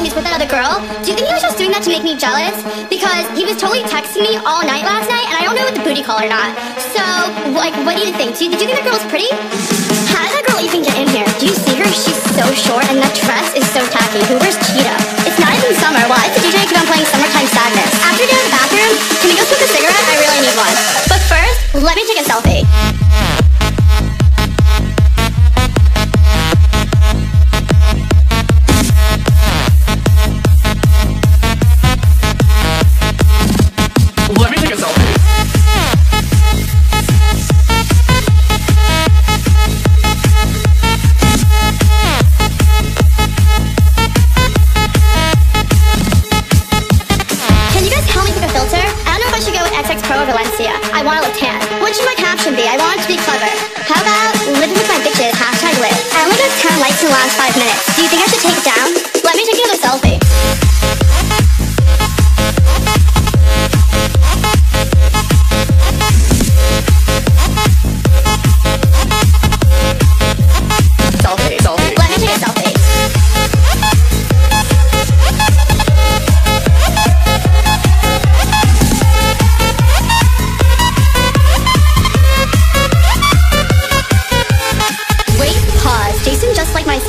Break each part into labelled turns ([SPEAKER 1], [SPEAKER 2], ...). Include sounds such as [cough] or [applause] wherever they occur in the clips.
[SPEAKER 1] he's with that other girl. Do you think he was just doing that to make me jealous? Because he was totally texting me all night last night, and I don't know if the booty call or not. So, like, what do you think? Do you, did you think that girl was pretty? How did that girl even get in here? Do you see her? She's so short, and that dress is so tacky. Who wears cheetah? It's not even summer. Why is the DJ keep on playing Summertime Sadness? After doing the bathroom, can we go smoke a cigarette? I really need one. But first, let me take a selfie. Valencia. I want a tan. What should my caption be? I want it to be clever.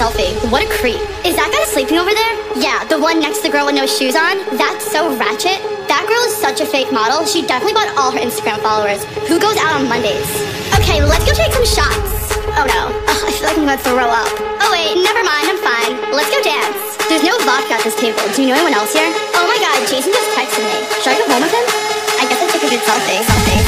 [SPEAKER 1] Selfie. What a creep. Is that guy sleeping over there? Yeah, the one next to the girl with no shoes on? That's so ratchet. That girl is such a fake model. She definitely bought all her Instagram followers. Who goes out on Mondays? Okay, let's go take some shots. Oh no. Ugh, [laughs] I feel like I'm gonna throw up. Oh wait, never mind. I'm fine. Let's go dance. There's no vodka at this table. Do you know anyone else here? Oh my god, Jason just texted me. Should I go home with him? I guess I took a good selfie. Selfie.